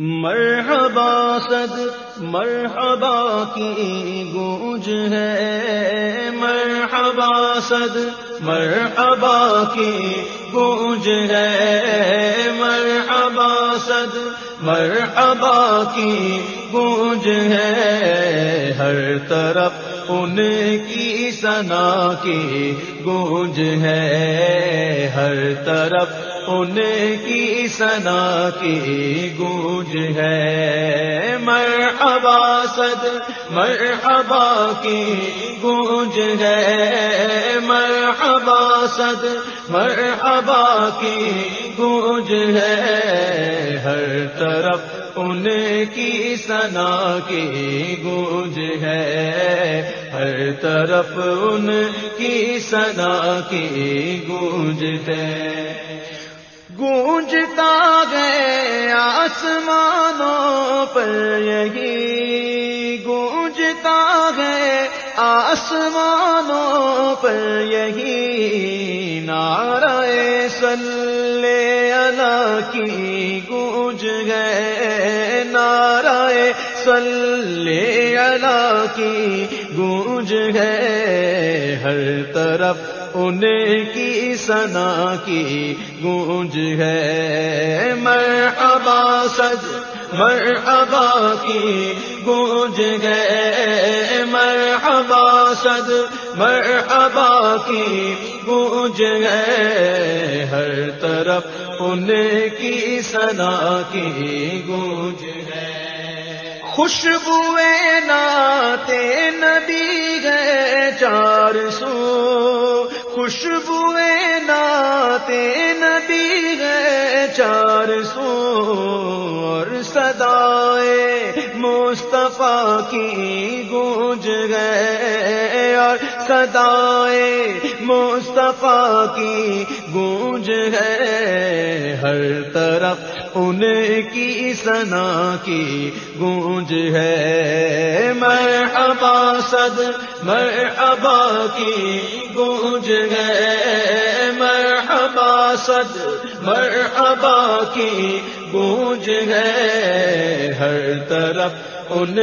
مرحبا صد مرحبا کی گونج ہے مرحبا صد مرحبا کی گونج ہے مرحبا صد مرحبا کی گونج ہے ہر طرف ان کی سنا کی گونج ہے ہر طرف ان کی سنا کی گونج ہے۔ مرحبا صد، مرحبا کی گونج ہے۔ مرحبا صد، مرحبا کی گونج ہے۔ ہر طرف ان کی سنا کی گونج ہے۔ ہر طرف ان کی سنا کی گونج ہے۔ گونجتا گئے آسمانوں پر، یہی گونجتا گئے آسمانوں پر، یہی نعرہ صلی اللہ کی گونج گئے نعرہ صلی اللہ کی گونج گئے ہر طرف ان کی سنا کی گونج ہے۔ مرحبا سج، مرحبا کی گونج گئے مرحبا سد مرحبا کی گونج گئے ہر طرف ان کی سنا کی گونج ہے۔ خوشبوئے ناتے نبی گئے چار سو۔ خوشبو ناتے نبی ہے چار سو اور سدائے مصطفیٰ کی گونج گئے اور سدائے مصطفیٰ کی گونج ہے ہر طرف ان کی سنا کی گونج ہے۔ میں ابا سد میں ابا کی گونج گئے مرحبا صد مرحبا کی گونج گئے ہر طرف ان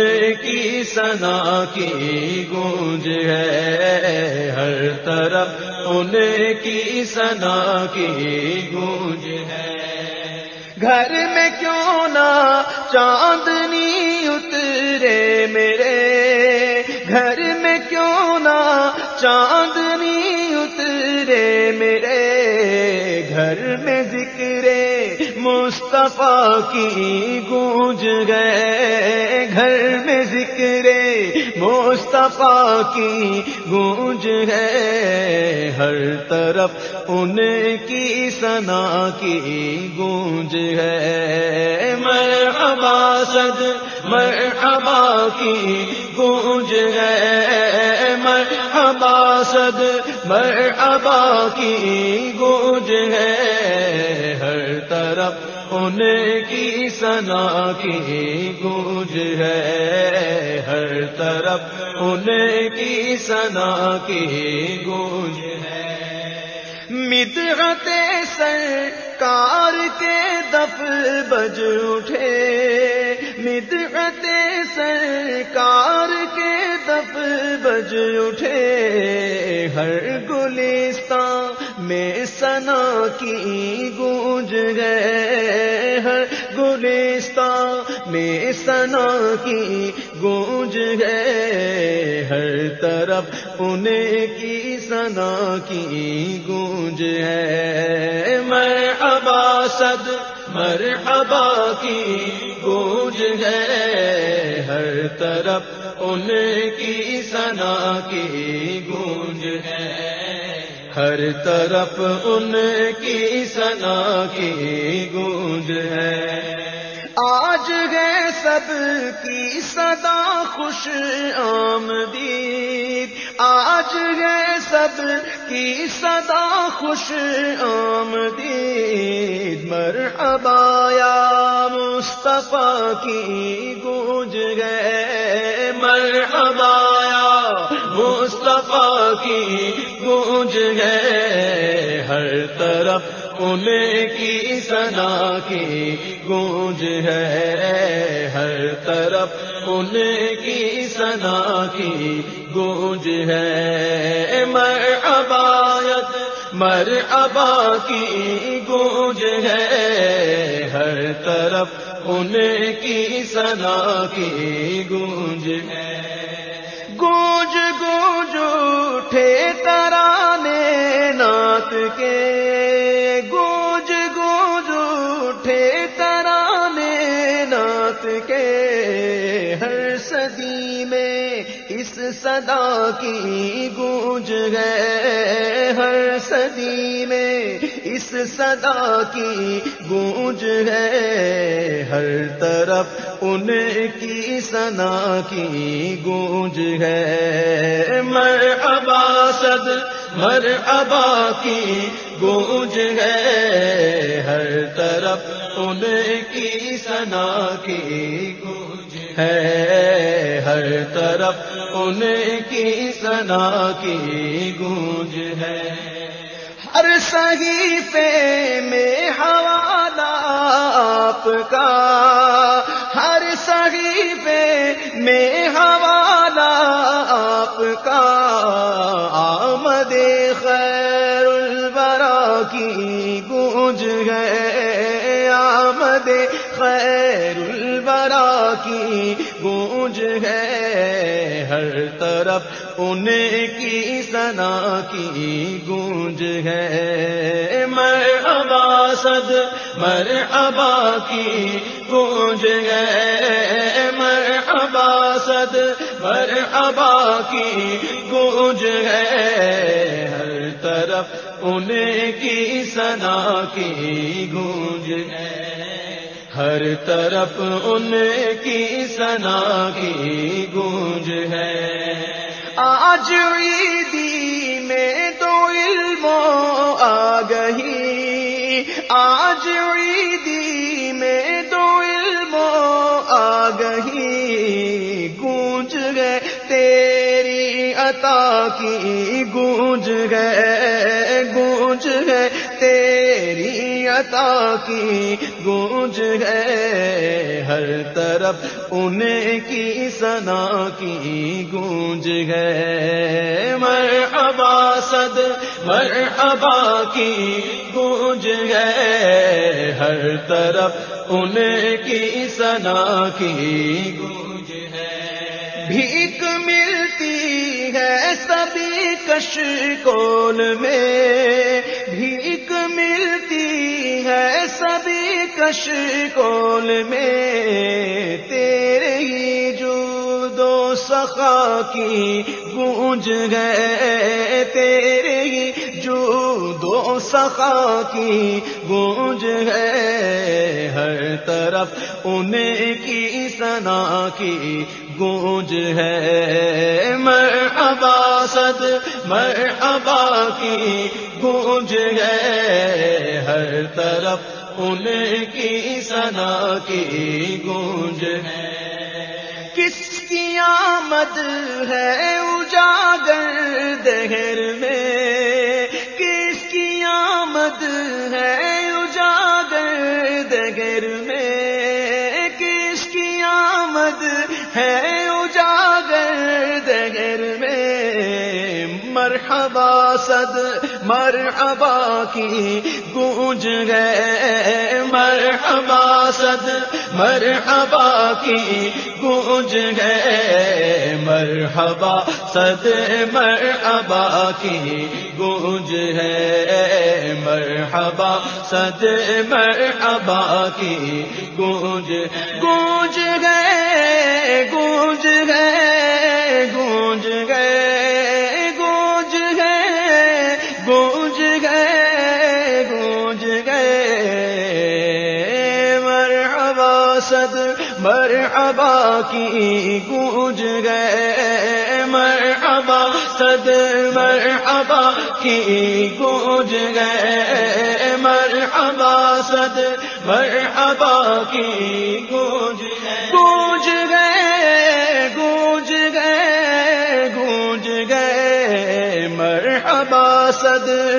کی سنا کی گونج ہے۔ ہر طرف ان کی سنا کی گونج ہے۔ گھر میں کیوں نہ چاندنی اترے میرے؟ گھر میں کیوں نہ چاندنی اترے میرے؟ گھر میں ذکر مصطفیٰ کی گونج گئے، گھر میں ذکر مصطفیٰ کی گونج ہے ہر طرف ان کی سنا کی گونج ہے۔ مرحبا صد مرحبا کی گونج ہے۔ مرحبا صد مرحبا کی گونج ہے۔ ہر طرف ان کی سنا کی گونج ہے۔ ہر طرف ان کی سنا کی گونج ہے۔ مدرتے سر کار کے دف بج اٹھے۔ مدرتے سر کار کے دف بج اٹھے۔ ہر گلستان میں سنا کی گونج گئے ہر گلستان میں سنا کی گونج گئے ہر طرف ان کی سنا کی گونج ہے۔ میں ابا سد، مرحبا کی گونج ہے۔ ہر طرف ان کی سنا کی گونج ہے۔ ہر طرف ان کی سنا کی گونج ہے۔ آج گئے سب کی صدا خوش آمدید۔ آج گئے سب کی صدا خوش آمدید۔ مر ابایا مصطفیٰ کی گونج گئے مر ابایا مصطفیٰ کی گونج گئے ہر طرف ان کی سنا کی گونج ہے ہر طرف ان کی سنا کی گونج ہے مر ابایت مر ابا کی گونج ہے ہر طرف ان کی سنا کی گونج ہے گونج گونج اٹھے ترانے نات کے کے ہر صدی میں اس صدا کی گونج ہے۔ ہر صدی میں اس صدا کی گونج ہے۔ ہر طرف ان کی سنا کی گونج ہے۔ مر ابا سد مر ابا کی گونج ہے۔ ہر طرف ان کی سنا کی گونج ہے۔ ہر طرف ان کی سنا کی گونج ہے۔ ہر صحیفے میں حوالہ آپ کا۔ ہر صحیفے میں حوالہ آپ کا۔ آمد خیر البرا کی گونج ہے۔ آمد خیر البرا کی گونج ہے ہر طرف ان کی سنا کی گونج ہے۔ میں ابا سد مر ابا کی گونج ہے۔ میں ابا سد مر ابا کی گونج ہے۔ ہر طرف ان کی سنا کی گونج ہے۔ ہر طرف ان کی سنا کی گونج ہے۔ آج عیدی میں تو علم آ گئی آج عیدی میں تو علم آ گئی گونج گئے تیری عطا کی، گونج گئے گونج گئے تیری عطا کی گونج ہے ہر طرف ان کی سنا کی گونج ہے۔ مر ابا سد مر ابا کی گونج ہے ہر طرف ان کی سنا کی گونج ہے۔ بھیک ملتی ہے سبھی کش کول میں، بھیک سبھی کش کول میں تیرے ہی جو دو سخا کی گونج گئے، تیرے ہی جو دو سخا کی گونج ہے ہر طرف ان کی سنا کی گونج ہے۔ مر اباسد مر ابا کی گونج ہے ہر طرف ان کی سنا کی گونج ہے۔ کس کی آمد ہے اجاگر دہر میں؟ کس کی آمد ہے اجاگر دہر میں؟ کس کی آمد ہے اجاگر دہر میں؟ مرحبا صد مرحبا کی گونج گئے مرحبا صد، مرحبا کی گونج گئے مرحبا صد، مرحبا کی گونج ہے۔ مرحبا صد، مرحبا کی گونج۔ گونج گئے گونج گئے مرحبا صد مرحبا کی گونج گئے۔ مرحبا، صد مرحبا کی گونج گئے۔ مرحبا، صد مرحبا کی گونج گونج گئے گونج گئے گونج گئے۔ مرحبا، صد مرحبا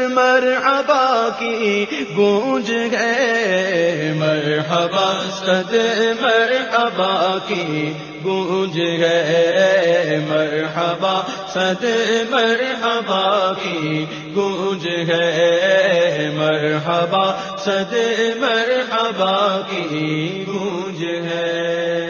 کی گونج ہے۔ مرحبا، صد مرحبا کی گونج ہے۔ مرحبا، صد مرحبا کی گونج ہے۔ مرحبا، صد مرحبا کی گونج ہے۔